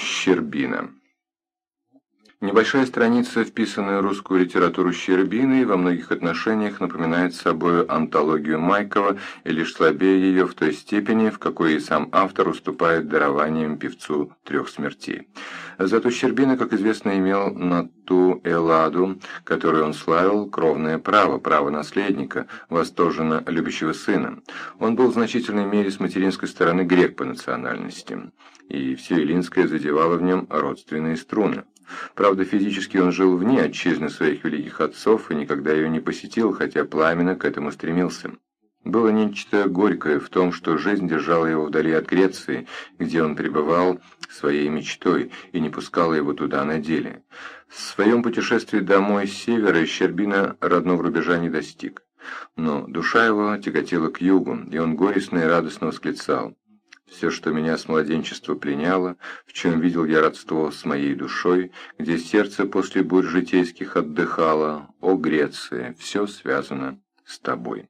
Щербина Небольшая страница, вписанная в русскую литературу Щербиной, во многих отношениях напоминает собой антологию Майкова и лишь слабее ее в той степени, в какой и сам автор уступает дарованием певцу трех смертей. Зато Щербина, как известно, имел на ту Эладу, которую он славил, кровное право, право наследника, восторженно любящего сына. Он был в значительной мере с материнской стороны грек по национальности, и все Илинское задевало в нем родственные струны. Правда, физически он жил вне отчизны своих великих отцов и никогда ее не посетил, хотя пламенно к этому стремился. Было нечто горькое в том, что жизнь держала его вдали от Греции, где он пребывал своей мечтой и не пускала его туда на деле. В своем путешествии домой с севера Щербина родного рубежа не достиг. Но душа его тяготела к югу, и он горестно и радостно восклицал. Все, что меня с младенчества пленяло, в чем видел я родство с моей душой, где сердце после бурь житейских отдыхало, о Греция, все связано с тобой.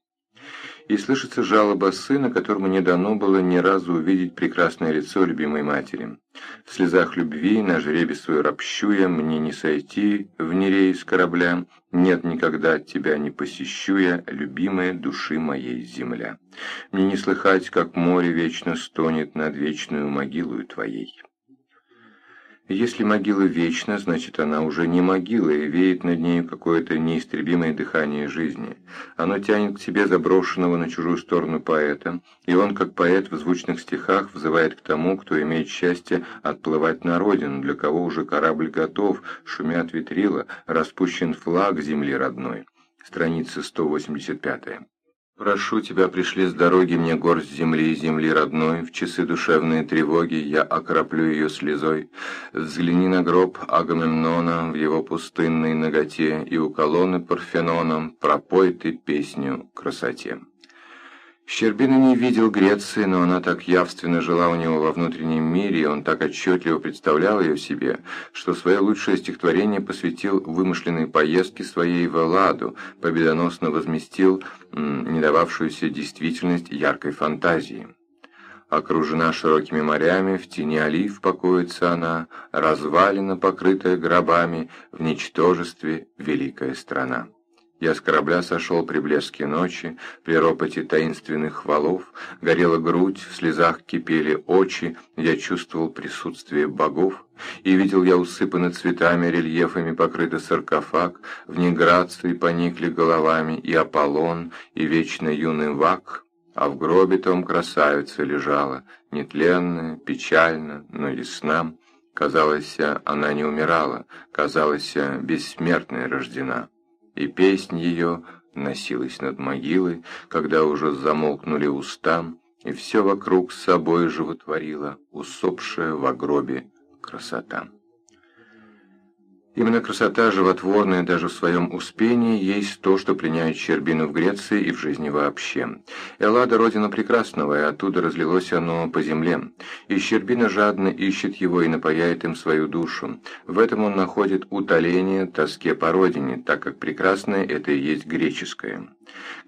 И слышится жалоба сына, которому не дано было ни разу увидеть прекрасное лицо любимой матери. В слезах любви, на жребе свой ропщу я, мне не сойти в нерей с корабля, нет никогда от тебя не посещу я, любимая души моей земля. Мне не слыхать, как море вечно стонет над вечную могилою твоей. Если могила вечна, значит она уже не могила, и веет над нею какое-то неистребимое дыхание жизни. Оно тянет к себе заброшенного на чужую сторону поэта, и он, как поэт в звучных стихах, взывает к тому, кто имеет счастье отплывать на родину, для кого уже корабль готов, шумят ветрила, распущен флаг земли родной. Страница 185. Прошу тебя, пришли с дороги мне горсть земли, земли родной, в часы душевной тревоги я окроплю ее слезой. Взгляни на гроб Агамемнона в его пустынной ноготе, и у колонны Парфеноном пропой ты песню красоте. Щербина не видел Греции, но она так явственно жила у него во внутреннем мире, и он так отчетливо представлял ее себе, что свое лучшее стихотворение посвятил вымышленной поездке своей в Элладу, победоносно возместил м, не дававшуюся действительность яркой фантазии. Окружена широкими морями, в тени олив покоится она, развалина, покрытая гробами, в ничтожестве великая страна. Я с корабля сошел при блеске ночи, при ропоте таинственных валов, горела грудь, в слезах кипели очи, я чувствовал присутствие богов, и видел я усыпанный цветами, рельефами покрытый саркофаг, в ней грации поникли головами и Аполлон, и вечно юный Вак, а в гробе том красавица лежала, нетленная, печально, но ясна. Казалось, она не умирала, казалось, бессмертной рождена и песнь ее носилась над могилой, когда уже замолкнули уста, и все вокруг с собой животворила усопшая в гробе красота. Именно красота, животворная даже в своем успении, есть то, что пленяет Щербину в Греции и в жизни вообще. Эллада – родина прекрасного, и оттуда разлилось оно по земле. И Щербина жадно ищет его и напаяет им свою душу. В этом он находит утоление тоске по родине, так как прекрасное – это и есть греческое.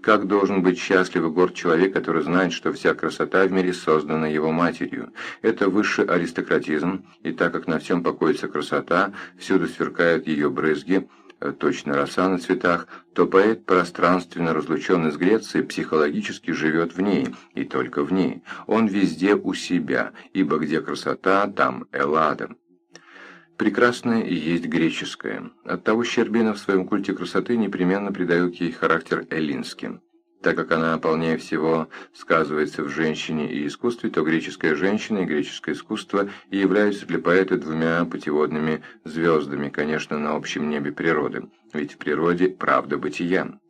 Как должен быть счастлив и горд человек, который знает, что вся красота в мире создана его матерью. Это высший аристократизм, и так как на всем покоится красота, всюду сверкают ее брызги, э, точно роса на цветах, то поэт, пространственно разлученный с Грецией, психологически живет в ней, и только в ней. Он везде у себя, ибо где красота, там Эллада. Прекрасное и есть греческое. Оттого Щербина в своем культе красоты непременно придает ей характер эллинским. Так как она полнее всего сказывается в женщине и искусстве, то греческая женщина и греческое искусство и являются для поэта двумя путеводными звездами, конечно, на общем небе природы, ведь в природе правда бытия.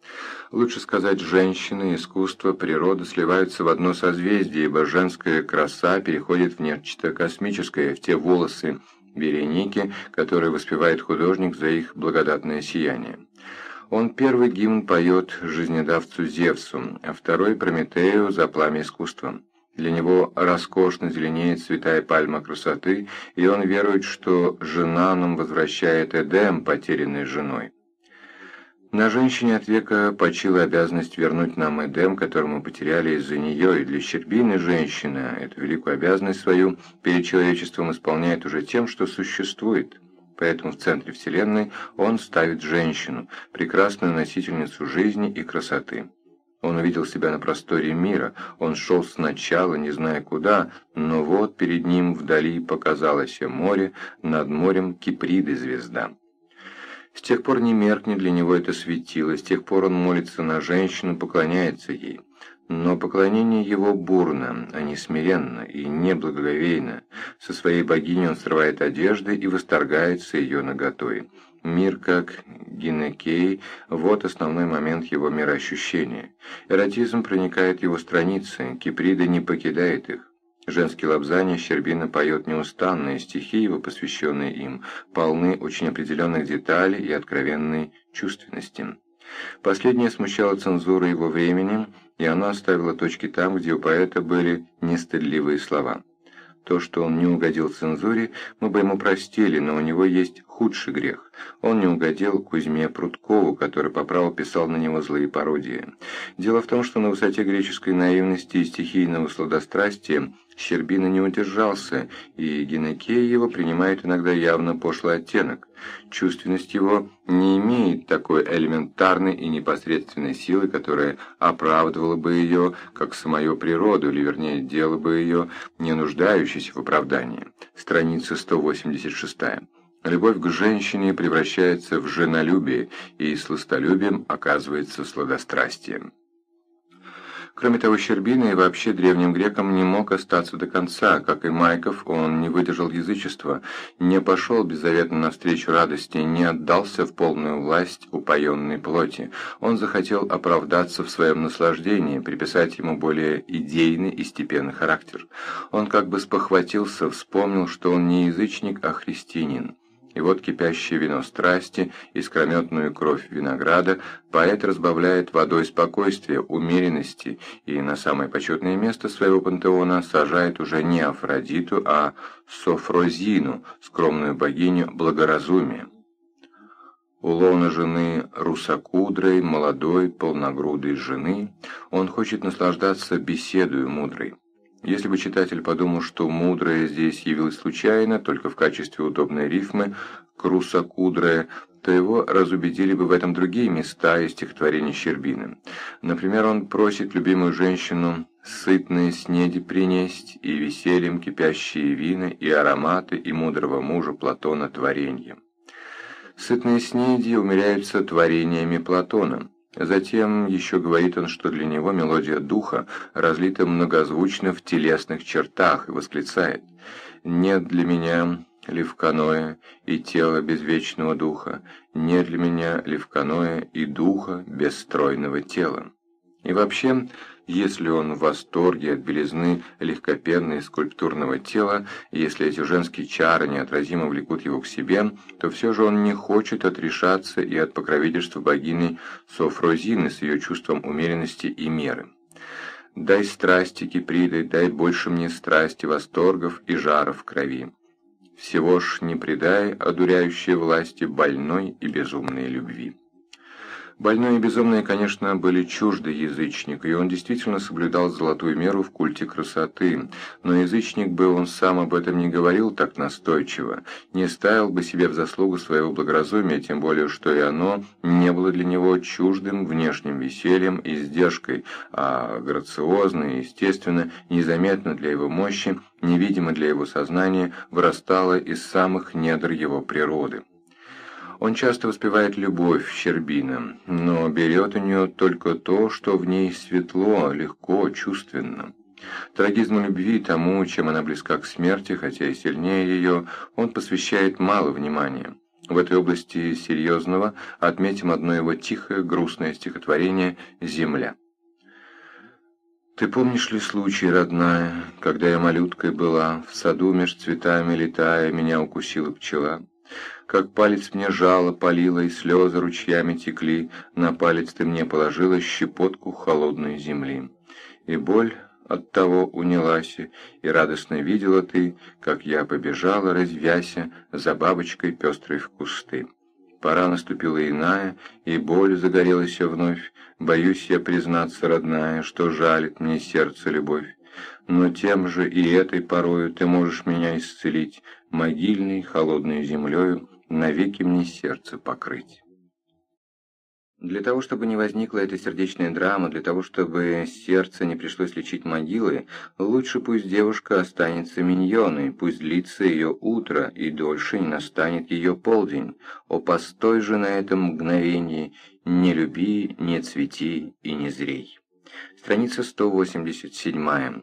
Лучше сказать, женщина, искусство, природа сливаются в одно созвездие, ибо женская краса переходит в нечто космическое, в те волосы, Береники, которые воспевает художник за их благодатное сияние. Он первый гимн поет жизнедавцу Зевсу, а второй Прометею за пламя искусства. Для него роскошно зеленеет святая пальма красоты, и он верует, что жена нам возвращает Эдем, потерянной женой. На женщине от века почила обязанность вернуть нам Эдем, который мы потеряли из-за нее, и для Щербины женщина эту великую обязанность свою перед человечеством исполняет уже тем, что существует. Поэтому в центре Вселенной он ставит женщину, прекрасную носительницу жизни и красоты. Он увидел себя на просторе мира, он шел сначала, не зная куда, но вот перед ним вдали показалось море, над морем Киприды звезда. С тех пор не меркнет для него это светило, с тех пор он молится на женщину, поклоняется ей. Но поклонение его бурно, а не смиренно и неблагоговейно. Со своей богиней он срывает одежды и восторгается ее наготой. Мир как гинекей – вот основной момент его мироощущения. Эротизм проникает его страницы, Киприда не покидает их. Женские лапзания Щербина поет неустанные стихи его, посвященные им, полны очень определенных деталей и откровенной чувственности. Последнее смущало цензуру его времени, и она оставила точки там, где у поэта были нестыдливые слова. То, что он не угодил цензуре, мы бы ему простили, но у него есть худший грех. Он не угодил Кузьме Прудкову, который по праву писал на него злые пародии. Дело в том, что на высоте греческой наивности и стихийного сладострастия Щербина не удержался, и Генекея его принимает иногда явно пошлый оттенок. Чувственность его не имеет такой элементарной и непосредственной силы, которая оправдывала бы ее, как самую природу, или вернее, делала бы ее, не нуждающейся в оправдании. Страница 186. Любовь к женщине превращается в женолюбие, и сластолюбием оказывается сладострастием. Кроме того, Щербина и вообще древним грекам не мог остаться до конца. Как и Майков, он не выдержал язычества, не пошел беззаветно навстречу радости, не отдался в полную власть упоенной плоти. Он захотел оправдаться в своем наслаждении, приписать ему более идейный и степенный характер. Он как бы спохватился, вспомнил, что он не язычник, а христианин. И вот кипящее вино страсти, искрометную кровь винограда, поэт разбавляет водой спокойствия, умеренности, и на самое почетное место своего пантеона сажает уже не Афродиту, а Софрозину, скромную богиню благоразумия. У жены русокудрой, молодой, полногрудой жены, он хочет наслаждаться беседою мудрой. Если бы читатель подумал, что «мудрое» здесь явилось случайно, только в качестве удобной рифмы «крусокудрое», то его разубедили бы в этом другие места из стихотворения Щербины. Например, он просит любимую женщину сытные снеди принесть, и весельем кипящие вины, и ароматы, и мудрого мужа Платона твореньем. Сытные снеди умеряются творениями Платона. Затем еще говорит он, что для него мелодия духа разлита многозвучно в телесных чертах и восклицает «Нет для меня левканое и тело без вечного духа, нет для меня левканое и духа без стройного тела». И вообще, если он в восторге от белизны легкопенной скульптурного тела, если эти женские чары неотразимо влекут его к себе, то все же он не хочет отрешаться и от покровительства богини Софрозины с ее чувством умеренности и меры. «Дай страсти, Киприды, дай больше мне страсти, восторгов и жаров в крови. Всего ж не предай одуряющей власти больной и безумной любви». Больной и безумные, конечно, были чужды язычнику, и он действительно соблюдал золотую меру в культе красоты. Но язычник бы он сам об этом не говорил так настойчиво, не ставил бы себе в заслугу своего благоразумия, тем более, что и оно не было для него чуждым внешним весельем и издержкой, а грациозно и, естественно, незаметно для его мощи, невидимо для его сознания, вырастало из самых недр его природы. Он часто воспевает любовь Щербина, но берет у нее только то, что в ней светло, легко, чувственно. Трагизму любви, тому, чем она близка к смерти, хотя и сильнее ее, он посвящает мало внимания. В этой области серьезного отметим одно его тихое, грустное стихотворение «Земля». Ты помнишь ли случай, родная, когда я малюткой была, в саду меж цветами летая, меня укусила пчела? Как палец мне жало полило, и слезы ручьями текли, На палец ты мне положила щепотку холодной земли. И боль от того унялась, и радостно видела ты, Как я побежала, развяся, за бабочкой пестрой в кусты. Пора наступила иная, и боль загорелась вновь. Боюсь я признаться, родная, что жалит мне сердце любовь. Но тем же и этой порою ты можешь меня исцелить, Могильной холодной землею навеки мне сердце покрыть. Для того, чтобы не возникла эта сердечная драма, для того, чтобы сердце не пришлось лечить могилы, лучше пусть девушка останется миньоной, пусть длится ее утро, и дольше не настанет ее полдень. О, постой же на этом мгновении, не люби, не цвети и не зрей. Страница 187.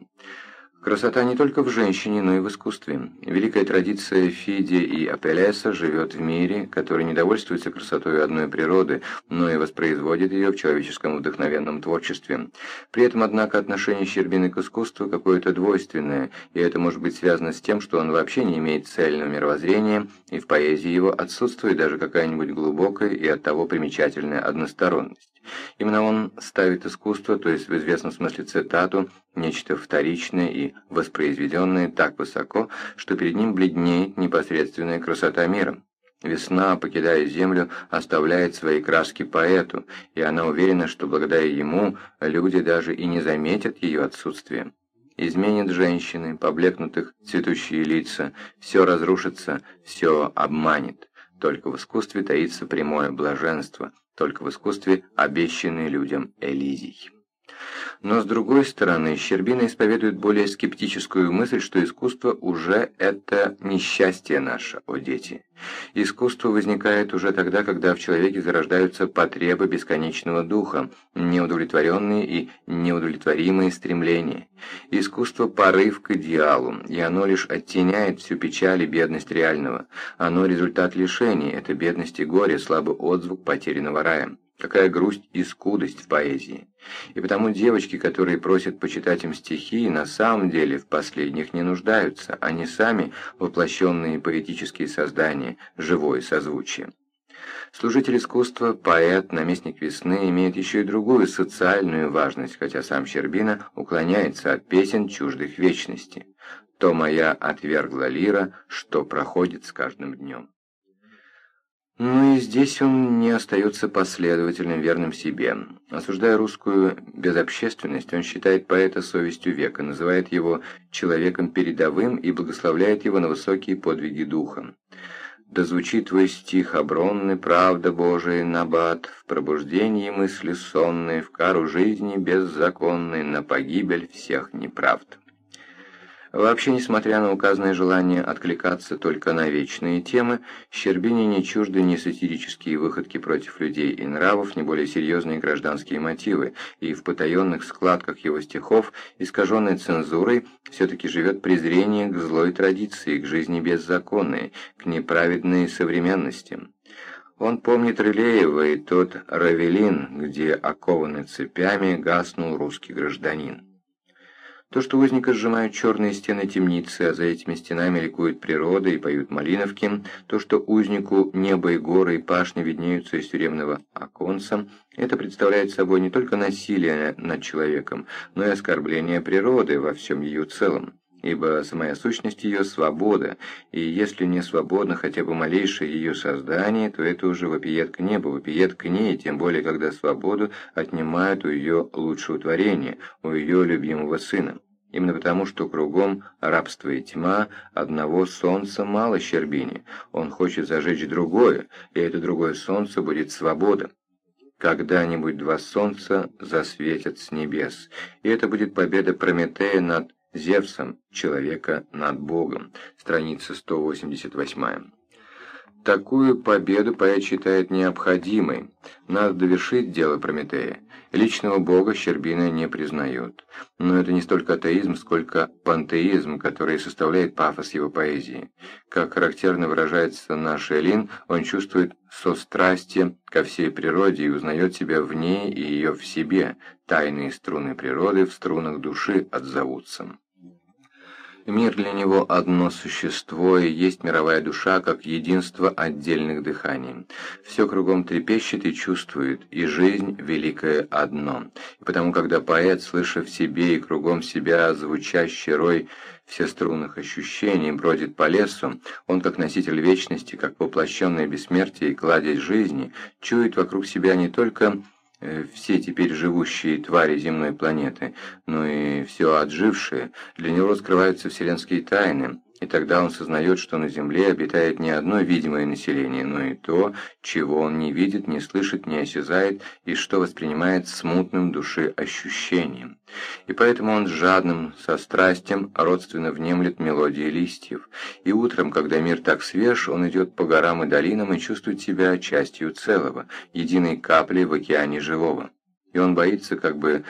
Красота не только в женщине, но и в искусстве. Великая традиция Фиди и Апеллеса живет в мире, который не довольствуется красотой одной природы, но и воспроизводит ее в человеческом вдохновенном творчестве. При этом, однако, отношение Щербины к искусству какое-то двойственное, и это может быть связано с тем, что он вообще не имеет цельного мировоззрения, и в поэзии его отсутствует даже какая-нибудь глубокая и оттого примечательная односторонность. Именно он ставит искусство, то есть в известном смысле цитату, нечто вторичное и воспроизведенное так высоко, что перед ним бледнеет непосредственная красота мира. Весна, покидая землю, оставляет свои краски поэту, и она уверена, что благодаря ему люди даже и не заметят ее отсутствие. Изменят женщины, поблекнутых цветущие лица, все разрушится, все обманет. Только в искусстве таится прямое блаженство, только в искусстве обещанный людям Элизий. Но с другой стороны, Щербина исповедует более скептическую мысль, что искусство уже это несчастье наше, о дети. Искусство возникает уже тогда, когда в человеке зарождаются потребы бесконечного духа, неудовлетворенные и неудовлетворимые стремления. Искусство – порыв к идеалу, и оно лишь оттеняет всю печаль и бедность реального. Оно – результат лишений, это бедность и горе, слабый отзвук потерянного рая. Какая грусть и скудость в поэзии. И потому девочки, которые просят почитать им стихи, на самом деле в последних не нуждаются, они сами воплощенные поэтические создания, живое созвучие. Служитель искусства, поэт, наместник весны имеет еще и другую социальную важность, хотя сам Щербина уклоняется от песен чуждых вечности. То моя отвергла лира, что проходит с каждым днем. Но и здесь он не остается последовательным, верным себе. Осуждая русскую безобщественность, он считает поэта совестью века, называет его человеком передовым и благословляет его на высокие подвиги духа. «Да звучит твой стих обронный, правда Божия, набат, в пробуждении мысли сонные, в кару жизни беззаконной, на погибель всех неправд». Вообще, несмотря на указанное желание откликаться только на вечные темы, Щербине не чужды ни сатирические выходки против людей и нравов, ни более серьезные гражданские мотивы, и в потаенных складках его стихов, искаженной цензурой, все-таки живет презрение к злой традиции, к жизни беззаконной, к неправедной современности. Он помнит Рылеева и тот Равелин, где, окованный цепями, гаснул русский гражданин. То, что узника сжимают черные стены темницы, а за этими стенами ликует природа и поют малиновки, то, что узнику небо и горы и пашни виднеются из тюремного оконца, это представляет собой не только насилие над человеком, но и оскорбление природы во всем ее целом. Ибо самая сущность ее – свобода, и если не свободно хотя бы малейшее ее создание, то это уже вопиет к небу, вопиет к ней, тем более, когда свободу отнимают у ее лучшего творения, у ее любимого сына. Именно потому, что кругом рабство и тьма, одного солнца мало Щербине, он хочет зажечь другое, и это другое солнце будет свобода. Когда-нибудь два солнца засветят с небес, и это будет победа Прометея над Зевсом, человека над Богом. Страница 188. Такую победу поэт считает необходимой. Надо довершить дело Прометея. Личного бога Щербина не признает. Но это не столько атеизм, сколько пантеизм, который составляет пафос его поэзии. Как характерно выражается наш Элин, он чувствует сострастие ко всей природе и узнает себя в ней и ее в себе. Тайные струны природы в струнах души отзовутся. Мир для него одно существо, и есть мировая душа, как единство отдельных дыханий. Все кругом трепещет и чувствует, и жизнь великое одно. И потому, когда поэт, слыша в себе и кругом себя звучащий рой всеструнных ощущений, бродит по лесу, он, как носитель вечности, как воплощенное бессмертие и кладезь жизни, чует вокруг себя не только все теперь живущие твари земной планеты, но и все отжившие, для него раскрываются вселенские тайны, и тогда он сознает, что на Земле обитает не одно видимое население, но и то, чего он не видит, не слышит, не осязает, и что воспринимает смутным души ощущением. И поэтому он жадным, со страстью, родственно внемлет мелодии листьев. И утром, когда мир так свеж, он идет по горам и долинам и чувствует себя частью целого, единой каплей в океане живого. И он боится как бы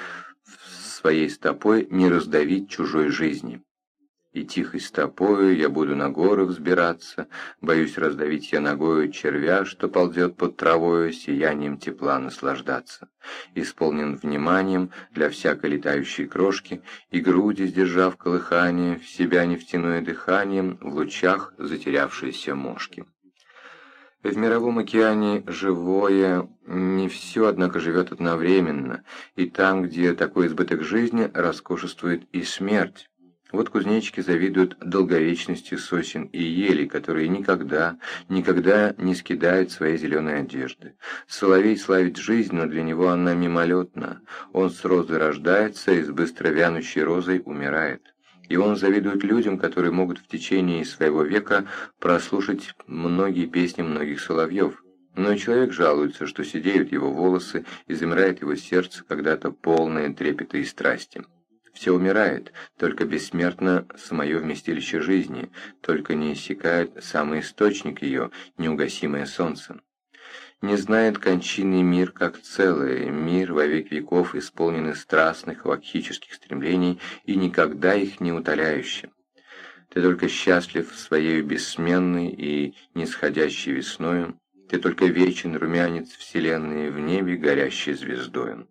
своей стопой не раздавить чужой жизни и тихой стопою я буду на горы взбираться, боюсь раздавить я ногою червя, что ползет под травою, сиянием тепла наслаждаться. Исполнен вниманием для всякой летающей крошки, и груди, сдержав колыхание, в себя нефтяное дыханием, в лучах затерявшиеся мошки. В мировом океане живое не все, однако, живет одновременно, и там, где такой избыток жизни, роскошествует и смерть. Вот кузнечики завидуют долговечности сосен и елей, которые никогда, никогда не скидают своей зеленой одежды. Соловей славит жизнь, но для него она мимолетна. Он с розы рождается и с быстро вянущей розой умирает. И он завидует людям, которые могут в течение своего века прослушать многие песни многих соловьев. Но человек жалуется, что сидеют его волосы и замирает его сердце когда-то полное трепета и страсти. Все умирает, только бессмертно самое вместилище жизни, только не иссякает самый источник ее, неугасимое солнце. Не знает кончины мир как целое, мир во век веков исполненный страстных вакхических стремлений и никогда их не утоляющий. Ты только счастлив своей бессменной и нисходящей весною, ты только вечен румянец вселенной в небе горящей звездою.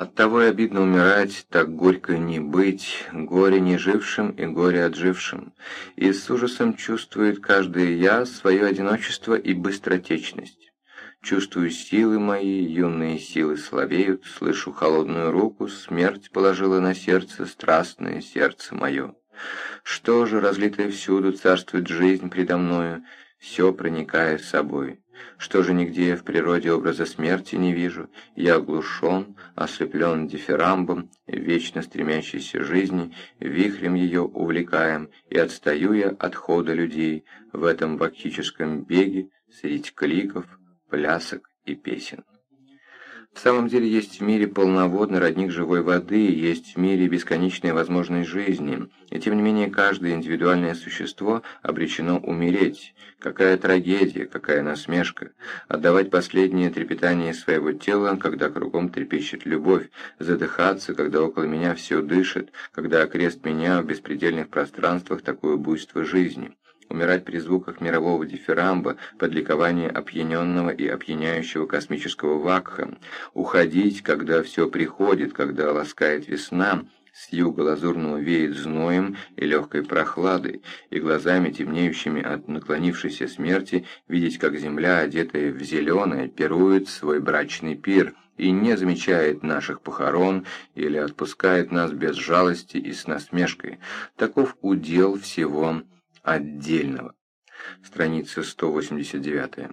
Оттого и обидно умирать, так горько не быть, горе не жившим и горе отжившим. И с ужасом чувствует каждый я свое одиночество и быстротечность. Чувствую силы мои, юные силы слабеют, слышу холодную руку, смерть положила на сердце страстное сердце мое. Что же, разлитое всюду, царствует жизнь предо мною, все проникая собой. Что же нигде в природе образа смерти не вижу? Я оглушен, ослеплен дифирамбом, вечно стремящейся жизни, вихрем ее увлекаем, и отстаю я от хода людей в этом бакхическом беге среди кликов, плясок и песен. В самом деле есть в мире полноводный родник живой воды, есть в мире бесконечная возможность жизни, и тем не менее каждое индивидуальное существо обречено умереть. Какая трагедия, какая насмешка. Отдавать последнее трепетание своего тела, когда кругом трепещет любовь, задыхаться, когда около меня все дышит, когда окрест меня в беспредельных пространствах такое буйство жизни умирать при звуках мирового дифирамба под ликование опьяненного и опьяняющего космического вакха, уходить, когда все приходит, когда ласкает весна, с юга лазурного веет зноем и легкой прохладой, и глазами, темнеющими от наклонившейся смерти, видеть, как земля, одетая в зеленое, пирует свой брачный пир, и не замечает наших похорон или отпускает нас без жалости и с насмешкой. Таков удел всего отдельного. Страница 189.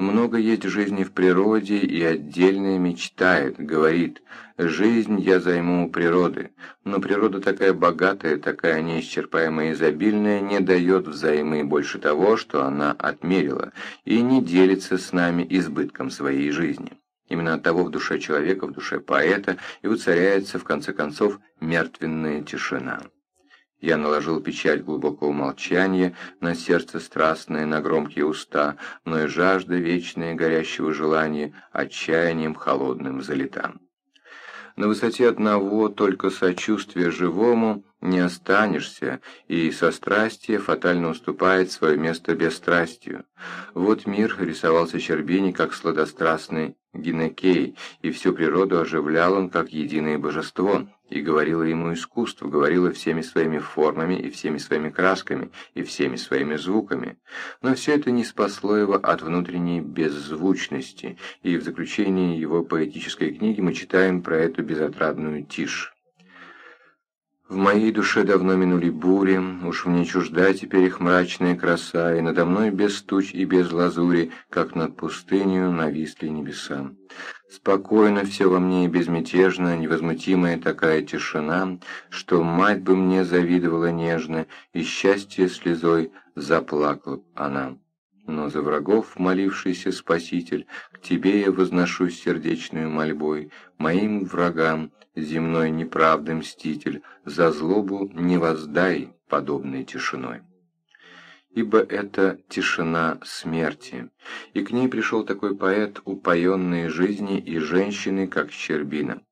Много есть жизни в природе, и отдельное мечтает, говорит, «Жизнь я займу у природы». Но природа такая богатая, такая неисчерпаемая и изобильная, не дает взаймы больше того, что она отмерила, и не делится с нами избытком своей жизни. Именно от того в душе человека, в душе поэта и уцаряется, в конце концов, мертвенная тишина. Я наложил печать глубокого молчания на сердце страстное, на громкие уста, но и жажда вечная горящего желания отчаянием холодным залетам. На высоте одного только сочувствия живому не останешься, и сострастие фатально уступает свое место бесстрастию. Вот мир рисовался Щербини как сладострастный гинекей, и всю природу оживлял он как единое божество, и говорило ему искусство, говорило всеми своими формами и всеми своими красками и всеми своими звуками. Но все это не спасло его от внутренней беззвучности, и в заключении его поэтической книги мы читаем про эту безотрадную тишь. В моей душе давно минули бури, уж мне чужда теперь их мрачная краса, и надо мной без туч и без лазури, как над пустынью нависли небеса. Спокойно все во мне и безмятежно, невозмутимая такая тишина, что мать бы мне завидовала нежно, и счастье слезой заплакала она. Но за врагов молившийся Спаситель, к Тебе я возношусь сердечную мольбой, моим врагам, земной неправды мститель, за злобу не воздай подобной тишиной. Ибо это тишина смерти, и к ней пришел такой поэт, упоенный жизни и женщины, как Щербина.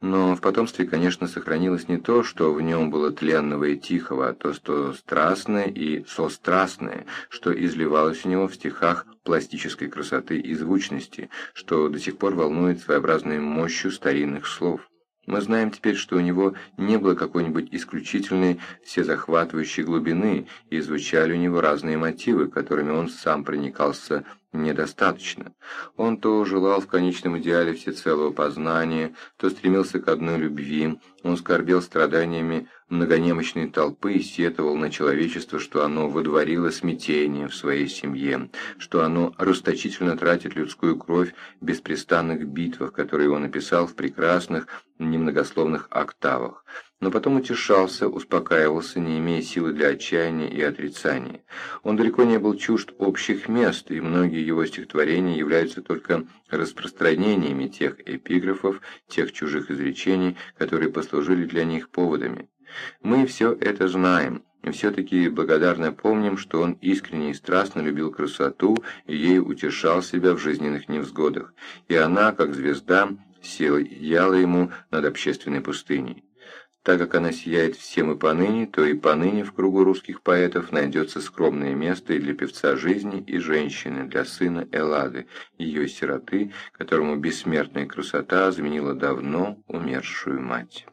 Но в потомстве, конечно, сохранилось не то, что в нем было тленного и тихого, а то, что страстное и сострастное, что изливалось у него в стихах пластической красоты и звучности, что до сих пор волнует своеобразной мощью старинных слов. Мы знаем теперь, что у него не было какой-нибудь исключительной всезахватывающей глубины, и звучали у него разные мотивы, которыми он сам проникался недостаточно. Он то желал в конечном идеале всецелого познания, то стремился к одной любви, он скорбел страданиями многонемощной толпы и сетовал на человечество, что оно водворило смятение в своей семье, что оно расточительно тратит людскую кровь в беспрестанных битвах, которые он написал в прекрасных, немногословных октавах но потом утешался, успокаивался, не имея силы для отчаяния и отрицания. Он далеко не был чужд общих мест, и многие его стихотворения являются только распространениями тех эпиграфов, тех чужих изречений, которые послужили для них поводами. Мы все это знаем, и все-таки благодарно помним, что он искренне и страстно любил красоту и ей утешал себя в жизненных невзгодах, и она, как звезда, сияла ему над общественной пустыней. Так как она сияет всем и поныне, то и поныне в кругу русских поэтов найдется скромное место и для певца жизни, и женщины, для сына Эллады, ее сироты, которому бессмертная красота заменила давно умершую мать.